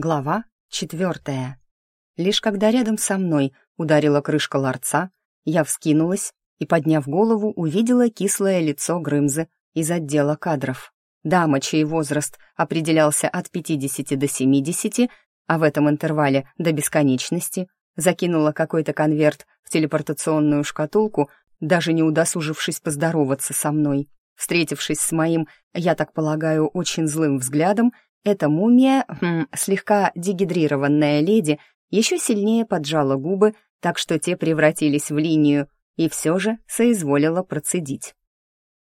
Глава четвертая. Лишь когда рядом со мной ударила крышка ларца, я вскинулась и, подняв голову, увидела кислое лицо Грымзы из отдела кадров. Дама, чей возраст определялся от 50 до 70, а в этом интервале до бесконечности, закинула какой-то конверт в телепортационную шкатулку, даже не удосужившись поздороваться со мной. Встретившись с моим, я так полагаю, очень злым взглядом, эта мумия, хм, слегка дегидрированная леди, еще сильнее поджала губы, так что те превратились в линию, и все же соизволила процедить.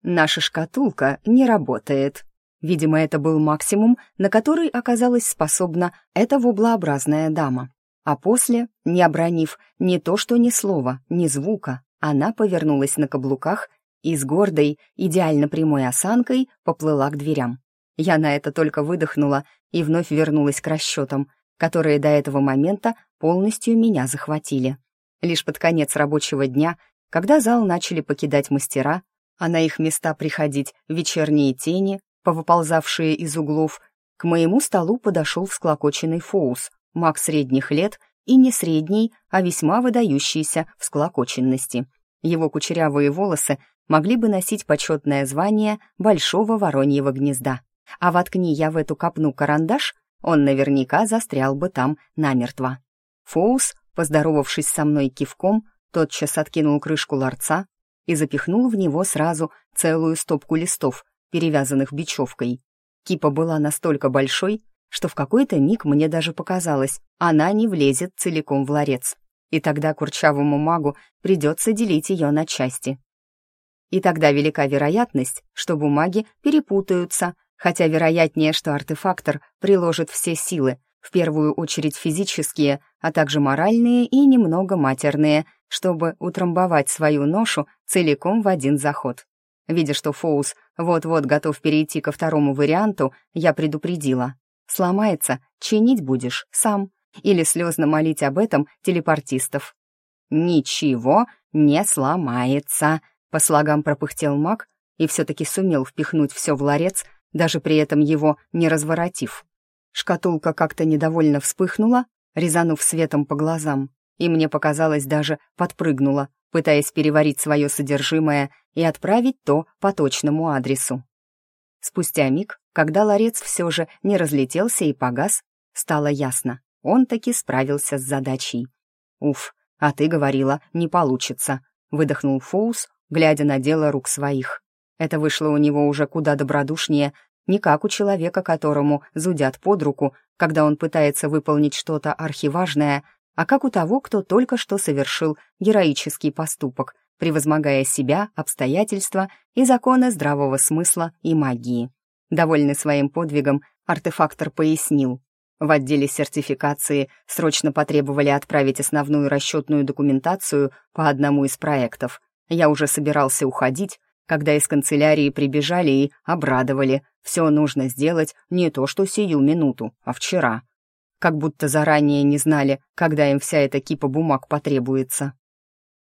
«Наша шкатулка не работает». Видимо, это был максимум, на который оказалась способна эта воблообразная дама. А после, не обронив ни то что ни слова, ни звука, она повернулась на каблуках и с гордой, идеально прямой осанкой поплыла к дверям. Я на это только выдохнула и вновь вернулась к расчетам, которые до этого момента полностью меня захватили. Лишь под конец рабочего дня, когда зал начали покидать мастера, а на их места приходить вечерние тени, повыползавшие из углов, к моему столу подошел всклокоченный Фоус, маг средних лет и не средний, а весьма выдающийся в склокоченности. Его кучерявые волосы могли бы носить почетное звание большого вороньего гнезда. А воткни я в эту копну карандаш, он наверняка застрял бы там намертво. Фоус, поздоровавшись со мной кивком, тотчас откинул крышку ларца и запихнул в него сразу целую стопку листов, перевязанных бечевкой. Кипа была настолько большой, что в какой-то миг мне даже показалось, она не влезет целиком в ларец, и тогда курчавому магу придется делить ее на части. И тогда велика вероятность, что бумаги перепутаются, хотя вероятнее, что артефактор приложит все силы, в первую очередь физические, а также моральные и немного матерные, чтобы утрамбовать свою ношу целиком в один заход. Видя, что Фоус вот-вот готов перейти ко второму варианту, я предупредила. «Сломается, чинить будешь сам» или слезно молить об этом телепортистов. «Ничего не сломается», — по слогам пропыхтел маг и все-таки сумел впихнуть все в ларец, даже при этом его не разворотив. Шкатулка как-то недовольно вспыхнула, резанув светом по глазам, и мне показалось даже подпрыгнула, пытаясь переварить свое содержимое и отправить то по точному адресу. Спустя миг, когда ларец все же не разлетелся и погас, стало ясно, он таки справился с задачей. «Уф, а ты говорила, не получится», — выдохнул Фоус, глядя на дело рук своих. Это вышло у него уже куда добродушнее, не как у человека, которому зудят под руку, когда он пытается выполнить что-то архиважное, а как у того, кто только что совершил героический поступок, превозмогая себя, обстоятельства и законы здравого смысла и магии. Довольный своим подвигом, артефактор пояснил. В отделе сертификации срочно потребовали отправить основную расчетную документацию по одному из проектов. Я уже собирался уходить, когда из канцелярии прибежали и обрадовали. Все нужно сделать не то что сию минуту, а вчера. Как будто заранее не знали, когда им вся эта кипа бумаг потребуется.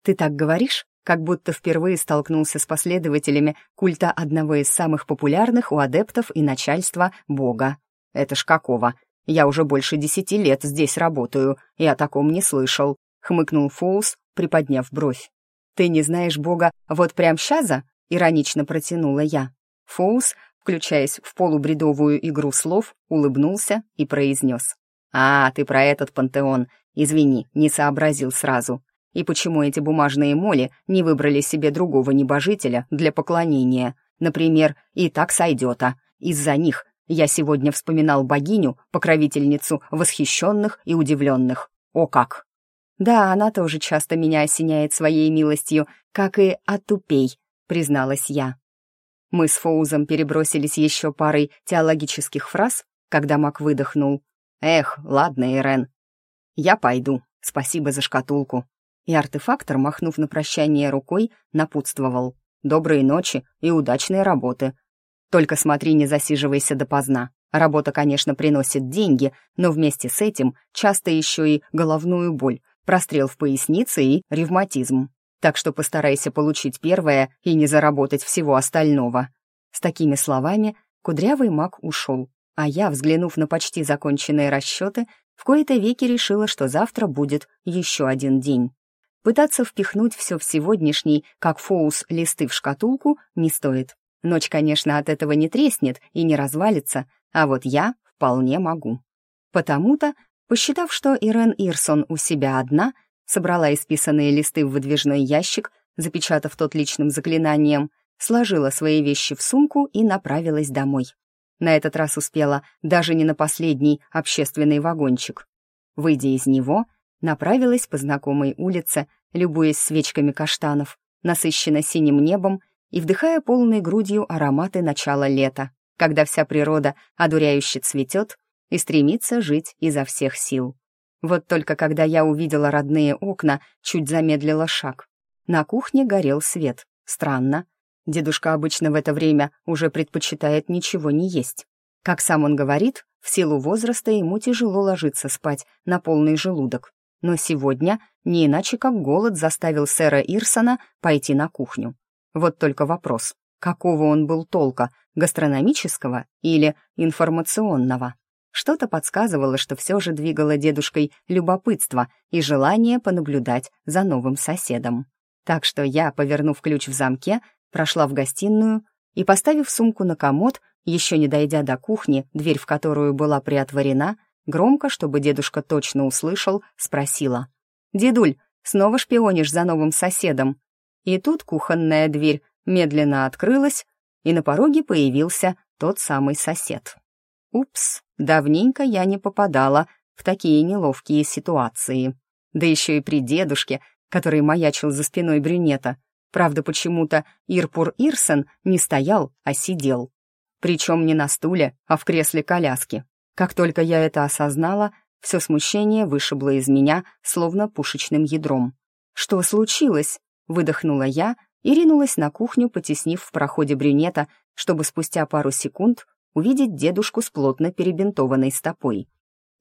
«Ты так говоришь?» как будто впервые столкнулся с последователями культа одного из самых популярных у адептов и начальства бога. «Это ж какого? Я уже больше десяти лет здесь работаю, и о таком не слышал», — хмыкнул Фоус, приподняв бровь. «Ты не знаешь бога вот прям щаза?» Иронично протянула я. Фоус, включаясь в полубредовую игру слов, улыбнулся и произнес. «А, ты про этот пантеон. Извини, не сообразил сразу. И почему эти бумажные моли не выбрали себе другого небожителя для поклонения? Например, и так сойдет, а из-за них я сегодня вспоминал богиню, покровительницу восхищенных и удивленных. О как! Да, она тоже часто меня осеняет своей милостью, как и отупей, призналась я. Мы с Фоузом перебросились еще парой теологических фраз, когда Мак выдохнул. «Эх, ладно, Ирен. Я пойду. Спасибо за шкатулку». И артефактор, махнув на прощание рукой, напутствовал. «Доброй ночи и удачной работы. Только смотри, не засиживайся допоздна. Работа, конечно, приносит деньги, но вместе с этим часто еще и головную боль, прострел в пояснице и ревматизм так что постарайся получить первое и не заработать всего остального». С такими словами кудрявый маг ушел, А я, взглянув на почти законченные расчеты, в кои-то веки решила, что завтра будет еще один день. Пытаться впихнуть все в сегодняшний, как фоус, листы в шкатулку, не стоит. Ночь, конечно, от этого не треснет и не развалится, а вот я вполне могу. Потому-то, посчитав, что Ирен Ирсон у себя одна, собрала исписанные листы в выдвижной ящик, запечатав тот личным заклинанием, сложила свои вещи в сумку и направилась домой. На этот раз успела даже не на последний общественный вагончик. Выйдя из него, направилась по знакомой улице, любуясь свечками каштанов, насыщенно синим небом и вдыхая полной грудью ароматы начала лета, когда вся природа одуряюще цветет и стремится жить изо всех сил. Вот только когда я увидела родные окна, чуть замедлила шаг. На кухне горел свет. Странно, Дедушка обычно в это время уже предпочитает ничего не есть. Как сам он говорит, в силу возраста ему тяжело ложиться спать на полный желудок. Но сегодня не иначе как голод заставил сэра Ирсона пойти на кухню. Вот только вопрос, какого он был толка, гастрономического или информационного? Что-то подсказывало, что все же двигало дедушкой любопытство и желание понаблюдать за новым соседом. Так что я, повернув ключ в замке, прошла в гостиную и, поставив сумку на комод, еще не дойдя до кухни, дверь в которую была приотворена, громко, чтобы дедушка точно услышал, спросила. «Дедуль, снова шпионишь за новым соседом?» И тут кухонная дверь медленно открылась, и на пороге появился тот самый сосед. Упс, давненько я не попадала в такие неловкие ситуации. Да еще и при дедушке, который маячил за спиной брюнета, Правда, почему-то Ирпур Ирсен не стоял, а сидел. Причем не на стуле, а в кресле коляски. Как только я это осознала, все смущение вышибло из меня, словно пушечным ядром. «Что случилось?» — выдохнула я и ринулась на кухню, потеснив в проходе брюнета, чтобы спустя пару секунд увидеть дедушку с плотно перебинтованной стопой.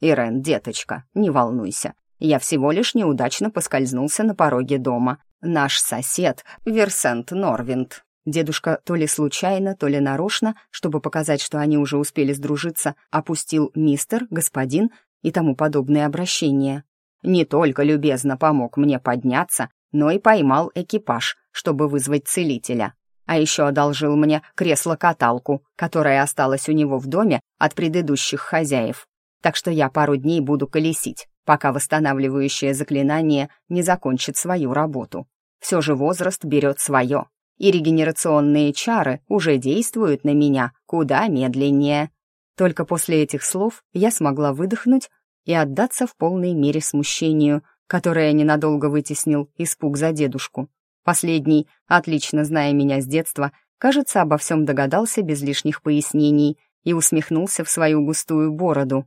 «Ирен, деточка, не волнуйся, я всего лишь неудачно поскользнулся на пороге дома. Наш сосед, Версент Норвинд. Дедушка то ли случайно, то ли нарочно, чтобы показать, что они уже успели сдружиться, опустил мистер, господин и тому подобные обращения. Не только любезно помог мне подняться, но и поймал экипаж, чтобы вызвать целителя. А еще одолжил мне кресло-каталку, которое осталось у него в доме от предыдущих хозяев. Так что я пару дней буду колесить, пока восстанавливающее заклинание не закончит свою работу. Все же возраст берет свое, и регенерационные чары уже действуют на меня куда медленнее. Только после этих слов я смогла выдохнуть и отдаться в полной мере смущению, которое ненадолго вытеснил испуг за дедушку. Последний, отлично зная меня с детства, кажется, обо всем догадался без лишних пояснений и усмехнулся в свою густую бороду.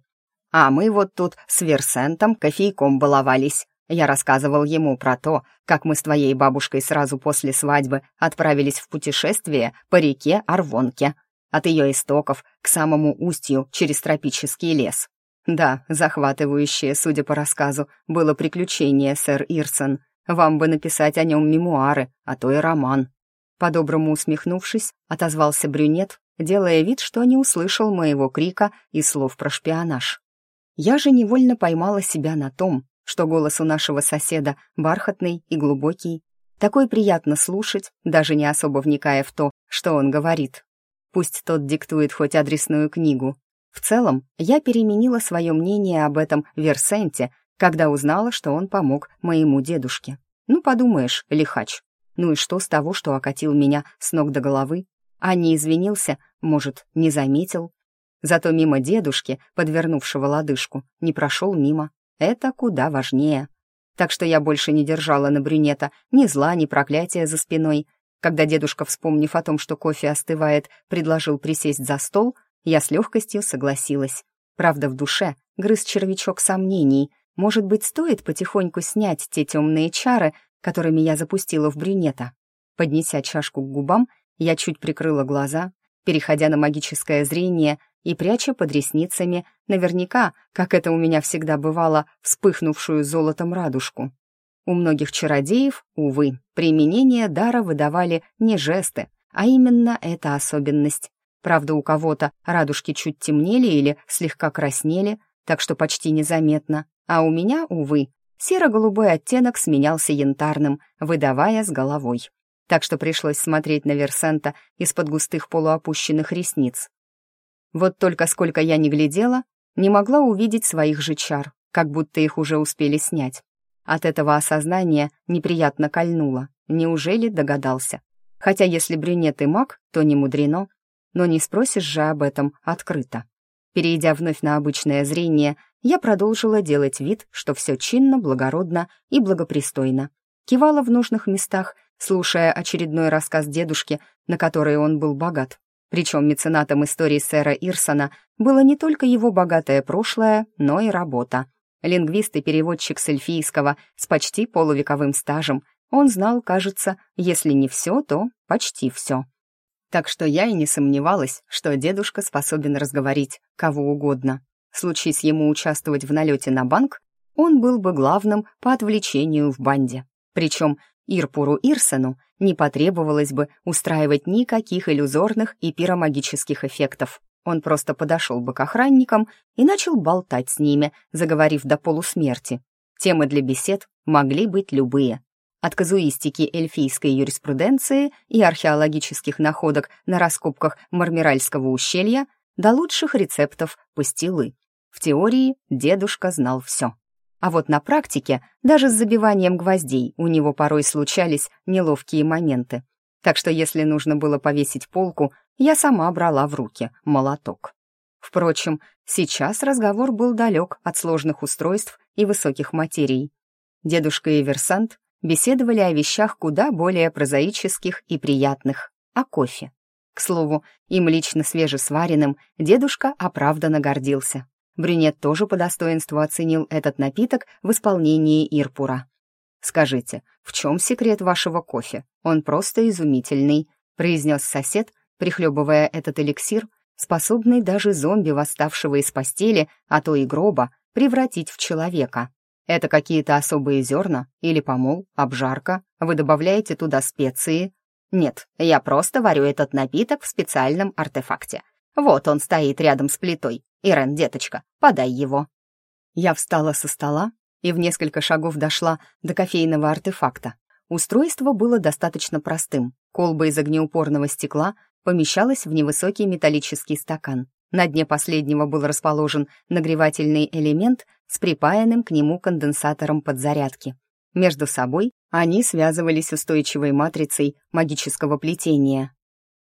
А мы вот тут с Версентом кофейком баловались. Я рассказывал ему про то, как мы с твоей бабушкой сразу после свадьбы отправились в путешествие по реке Арвонке, от ее истоков к самому устью через тропический лес. Да, захватывающее, судя по рассказу, было приключение, сэр Ирсон. Вам бы написать о нем мемуары, а то и роман. По-доброму усмехнувшись, отозвался брюнет, делая вид, что не услышал моего крика и слов про шпионаж. Я же невольно поймала себя на том, что голос у нашего соседа бархатный и глубокий. Такой приятно слушать, даже не особо вникая в то, что он говорит. Пусть тот диктует хоть адресную книгу. В целом, я переменила свое мнение об этом Версенте, когда узнала, что он помог моему дедушке. Ну, подумаешь, лихач. Ну и что с того, что окатил меня с ног до головы? А не извинился, может, не заметил? Зато мимо дедушки, подвернувшего лодыжку, не прошел мимо. Это куда важнее. Так что я больше не держала на брюнета ни зла, ни проклятия за спиной. Когда дедушка, вспомнив о том, что кофе остывает, предложил присесть за стол, я с легкостью согласилась. Правда, в душе грыз червячок сомнений. Может быть, стоит потихоньку снять те темные чары, которыми я запустила в брюнета. Поднеся чашку к губам, я чуть прикрыла глаза, переходя на магическое зрение и пряча под ресницами, наверняка, как это у меня всегда бывало, вспыхнувшую золотом радужку. У многих чародеев, увы, применение дара выдавали не жесты, а именно эта особенность. Правда, у кого-то радужки чуть темнели или слегка краснели, так что почти незаметно, а у меня, увы, серо-голубой оттенок сменялся янтарным, выдавая с головой. Так что пришлось смотреть на Версента из-под густых полуопущенных ресниц. Вот только сколько я не глядела, не могла увидеть своих же чар, как будто их уже успели снять. От этого осознания неприятно кольнуло. Неужели догадался? Хотя если брюнет и маг, то не мудрено. Но не спросишь же об этом открыто. Перейдя вновь на обычное зрение, я продолжила делать вид, что все чинно, благородно и благопристойно. Кивала в нужных местах, слушая очередной рассказ дедушки, на который он был богат. Причем меценатом истории сэра Ирсона было не только его богатое прошлое, но и работа. Лингвист и переводчик с эльфийского с почти полувековым стажем, он знал, кажется, если не все, то почти все. Так что я и не сомневалась, что дедушка способен разговорить кого угодно. Случись ему участвовать в налете на банк, он был бы главным по отвлечению в банде. Причем Ирпуру Ирсену не потребовалось бы устраивать никаких иллюзорных и пиромагических эффектов. Он просто подошел бы к охранникам и начал болтать с ними, заговорив до полусмерти. Темы для бесед могли быть любые. От казуистики эльфийской юриспруденции и археологических находок на раскопках Мармиральского ущелья до лучших рецептов пастилы. В теории дедушка знал все. А вот на практике, даже с забиванием гвоздей, у него порой случались неловкие моменты. Так что если нужно было повесить полку, я сама брала в руки молоток. Впрочем, сейчас разговор был далек от сложных устройств и высоких материй. Дедушка и Версант беседовали о вещах куда более прозаических и приятных, о кофе. К слову, им лично свежесваренным дедушка оправданно гордился. Брюнет тоже по достоинству оценил этот напиток в исполнении Ирпура. «Скажите, в чем секрет вашего кофе? Он просто изумительный», произнес сосед, прихлебывая этот эликсир, способный даже зомби, восставшего из постели, а то и гроба, превратить в человека. Это какие-то особые зерна или помол, обжарка? Вы добавляете туда специи? Нет, я просто варю этот напиток в специальном артефакте. Вот он стоит рядом с плитой. Ирен, деточка, подай его. Я встала со стола и в несколько шагов дошла до кофейного артефакта. Устройство было достаточно простым. Колба из огнеупорного стекла помещалась в невысокий металлический стакан. На дне последнего был расположен нагревательный элемент с припаянным к нему конденсатором подзарядки. Между собой они связывались устойчивой матрицей магического плетения.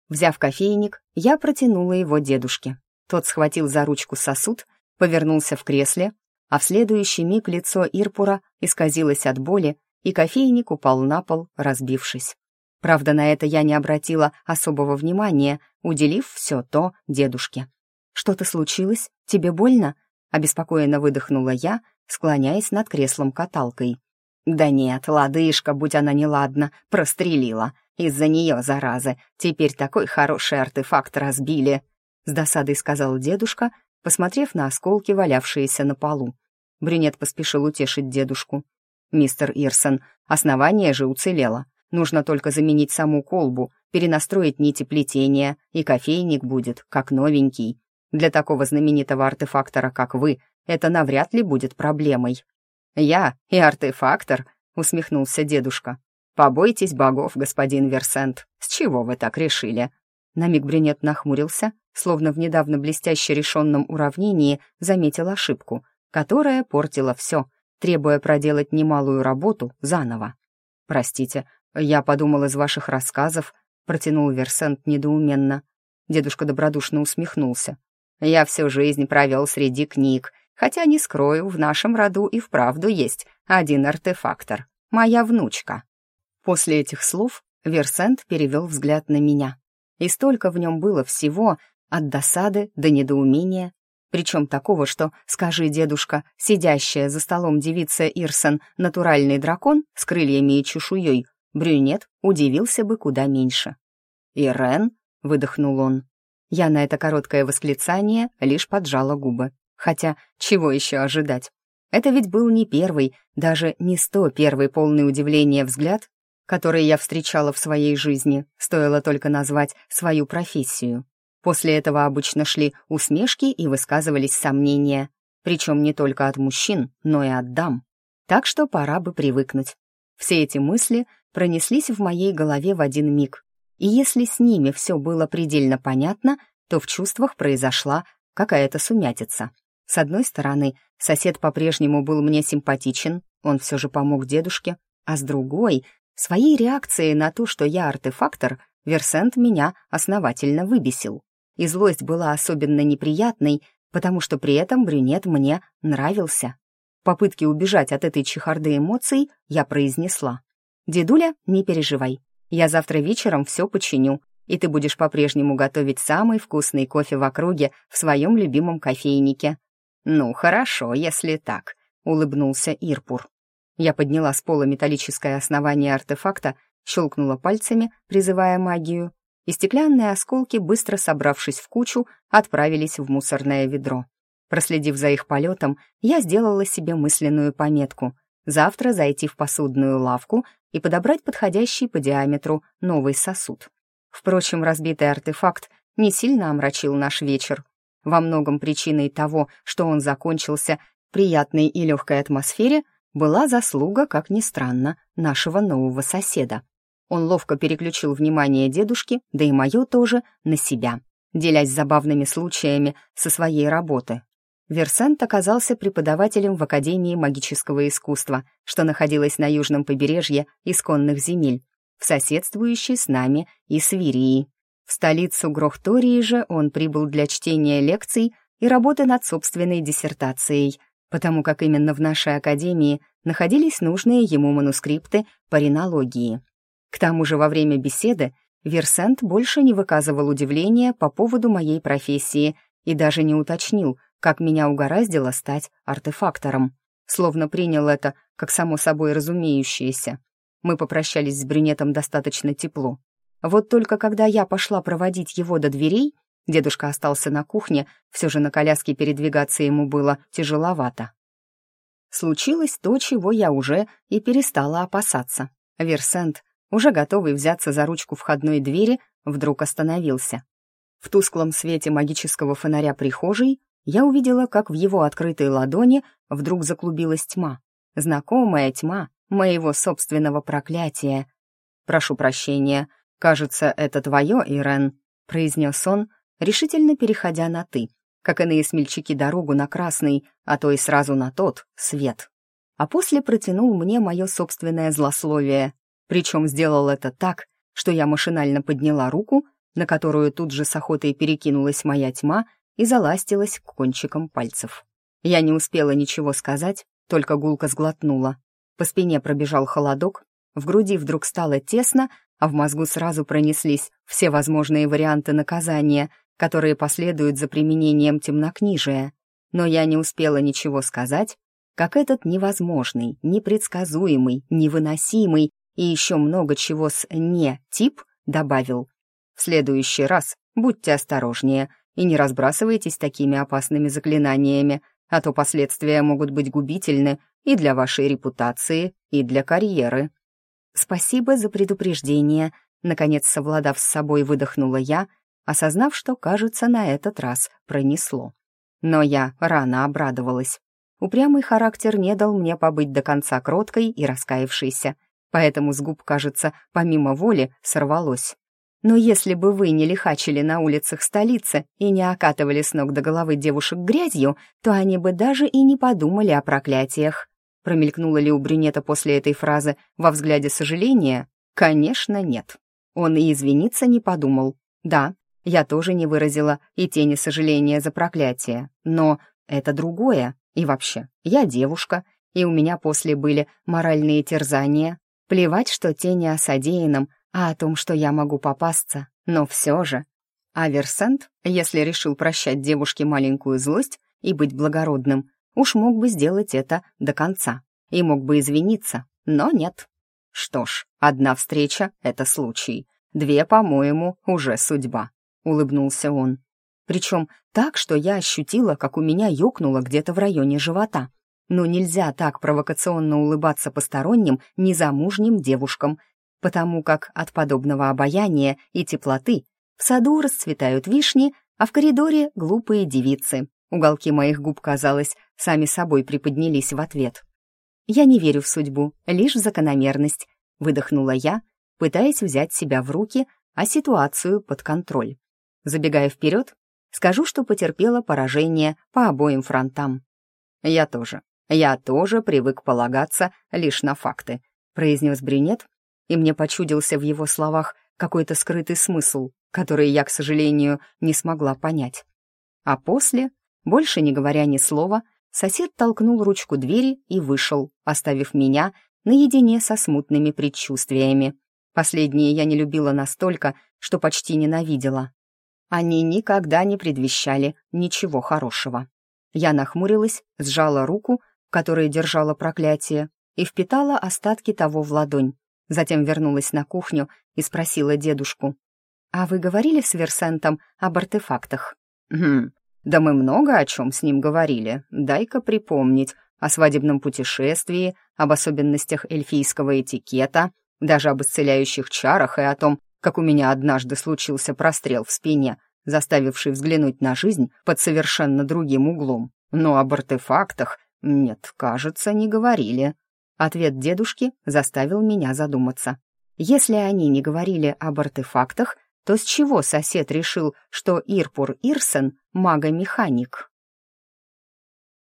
Взяв кофейник, я протянула его дедушке. Тот схватил за ручку сосуд, повернулся в кресле, а в следующий миг лицо Ирпура исказилось от боли, и кофейник упал на пол, разбившись. Правда, на это я не обратила особого внимания, уделив все то дедушке. «Что-то случилось? Тебе больно?» — обеспокоенно выдохнула я, склоняясь над креслом-каталкой. «Да нет, лодыжка, будь она неладна, прострелила. Из-за нее, заразы, теперь такой хороший артефакт разбили», — с досадой сказал дедушка, посмотрев на осколки, валявшиеся на полу. Брюнет поспешил утешить дедушку. «Мистер Ирсон, основание же уцелело. Нужно только заменить саму колбу, перенастроить нити плетения, и кофейник будет, как новенький. Для такого знаменитого артефактора, как вы, это навряд ли будет проблемой». «Я и артефактор», — усмехнулся дедушка. «Побойтесь богов, господин Версент. С чего вы так решили?» На миг брюнет нахмурился, словно в недавно блестяще решенном уравнении заметил ошибку, которая портила все, требуя проделать немалую работу заново. «Простите, я подумал из ваших рассказов», — протянул Версент недоуменно. Дедушка добродушно усмехнулся. Я всю жизнь провел среди книг, хотя, не скрою, в нашем роду и вправду есть один артефактор — моя внучка». После этих слов Версент перевел взгляд на меня. И столько в нем было всего, от досады до недоумения, причем такого, что, скажи, дедушка, сидящая за столом девица Ирсон, натуральный дракон с крыльями и чешуей, брюнет удивился бы куда меньше. «Ирен?» — выдохнул он. Я на это короткое восклицание лишь поджала губы. Хотя, чего еще ожидать? Это ведь был не первый, даже не сто первый полный удивления взгляд, который я встречала в своей жизни, стоило только назвать свою профессию. После этого обычно шли усмешки и высказывались сомнения, причем не только от мужчин, но и от дам. Так что пора бы привыкнуть. Все эти мысли пронеслись в моей голове в один миг. И если с ними все было предельно понятно, то в чувствах произошла какая-то сумятица. С одной стороны, сосед по-прежнему был мне симпатичен, он все же помог дедушке, а с другой, своей реакцией на то, что я артефактор, Версент меня основательно выбесил. И злость была особенно неприятной, потому что при этом брюнет мне нравился. В попытке убежать от этой чехарды эмоций я произнесла. «Дедуля, не переживай, я завтра вечером все починю, и ты будешь по-прежнему готовить самый вкусный кофе в округе в своем любимом кофейнике». «Ну, хорошо, если так», — улыбнулся Ирпур. Я подняла с пола металлическое основание артефакта, щелкнула пальцами, призывая магию, и стеклянные осколки, быстро собравшись в кучу, отправились в мусорное ведро. Проследив за их полетом, я сделала себе мысленную пометку — завтра зайти в посудную лавку и подобрать подходящий по диаметру новый сосуд. Впрочем, разбитый артефакт не сильно омрачил наш вечер. Во многом причиной того, что он закончился в приятной и легкой атмосфере, была заслуга, как ни странно, нашего нового соседа. Он ловко переключил внимание дедушки, да и мое тоже, на себя, делясь забавными случаями со своей работы. Версент оказался преподавателем в Академии магического искусства, что находилась на южном побережье исконных земель, в соседствующей с нами и Свирии. В столицу Грохтории же он прибыл для чтения лекций и работы над собственной диссертацией, потому как именно в нашей академии находились нужные ему манускрипты по ринологии. К тому же во время беседы Версент больше не выказывал удивления по поводу моей профессии и даже не уточнил, как меня угораздило стать артефактором. Словно принял это как само собой разумеющееся. Мы попрощались с брюнетом достаточно тепло. Вот только когда я пошла проводить его до дверей, дедушка остался на кухне, все же на коляске передвигаться ему было тяжеловато. Случилось то, чего я уже и перестала опасаться. Версент уже готовый взяться за ручку входной двери, вдруг остановился. В тусклом свете магического фонаря прихожей я увидела, как в его открытой ладони вдруг заклубилась тьма. Знакомая тьма моего собственного проклятия. «Прошу прощения, кажется, это твое, Ирен», — произнес он, решительно переходя на «ты», как иные смельчаки дорогу на красный, а то и сразу на тот, свет. А после протянул мне мое собственное злословие. Причем сделал это так, что я машинально подняла руку, на которую тут же с охотой перекинулась моя тьма и заластилась к кончикам пальцев. Я не успела ничего сказать, только гулко сглотнула. По спине пробежал холодок, в груди вдруг стало тесно, а в мозгу сразу пронеслись все возможные варианты наказания, которые последуют за применением темнокнижия. Но я не успела ничего сказать, как этот невозможный, непредсказуемый, невыносимый и еще много чего с «не» тип добавил. В следующий раз будьте осторожнее и не разбрасывайтесь такими опасными заклинаниями, а то последствия могут быть губительны и для вашей репутации, и для карьеры. Спасибо за предупреждение, наконец совладав с собой, выдохнула я, осознав, что, кажется, на этот раз пронесло. Но я рано обрадовалась. Упрямый характер не дал мне побыть до конца кроткой и раскаявшейся поэтому с губ, кажется, помимо воли сорвалось. Но если бы вы не лихачили на улицах столицы и не окатывали с ног до головы девушек грязью, то они бы даже и не подумали о проклятиях. Промелькнуло ли у брюнета после этой фразы во взгляде сожаления? Конечно, нет. Он и извиниться не подумал. Да, я тоже не выразила и тени сожаления за проклятие, но это другое. И вообще, я девушка, и у меня после были моральные терзания, Плевать, что те не о содеянном, а о том, что я могу попасться, но все же. А Версент, если решил прощать девушке маленькую злость и быть благородным, уж мог бы сделать это до конца и мог бы извиниться, но нет. Что ж, одна встреча — это случай, две, по-моему, уже судьба, — улыбнулся он. Причем так, что я ощутила, как у меня ёкнуло где-то в районе живота, но нельзя так провокационно улыбаться посторонним, незамужним девушкам, потому как от подобного обаяния и теплоты В саду расцветают вишни, а в коридоре глупые девицы. Уголки моих губ, казалось, сами собой приподнялись в ответ. «Я не верю в судьбу, лишь в закономерность», — выдохнула я, пытаясь взять себя в руки, а ситуацию под контроль. Забегая вперед, скажу, что потерпела поражение по обоим фронтам. «Я тоже. Я тоже привык полагаться лишь на факты», — произнес брюнет, и мне почудился в его словах какой-то скрытый смысл, который я, к сожалению, не смогла понять. А после, больше не говоря ни слова, сосед толкнул ручку двери и вышел, оставив меня наедине со смутными предчувствиями. Последние я не любила настолько, что почти ненавидела. Они никогда не предвещали ничего хорошего. Я нахмурилась, сжала руку, которой держала проклятие, и впитала остатки того в ладонь. Затем вернулась на кухню и спросила дедушку. «А вы говорили с Версентом об артефактах?» «Хм, да мы много о чем с ним говорили. Дай-ка припомнить. О свадебном путешествии, об особенностях эльфийского этикета, даже об исцеляющих чарах и о том, как у меня однажды случился прострел в спине, заставивший взглянуть на жизнь под совершенно другим углом. Но об артефактах, нет, кажется, не говорили. Ответ дедушки заставил меня задуматься. Если они не говорили об артефактах, то с чего сосед решил, что Ирпур Ирсен — магомеханик?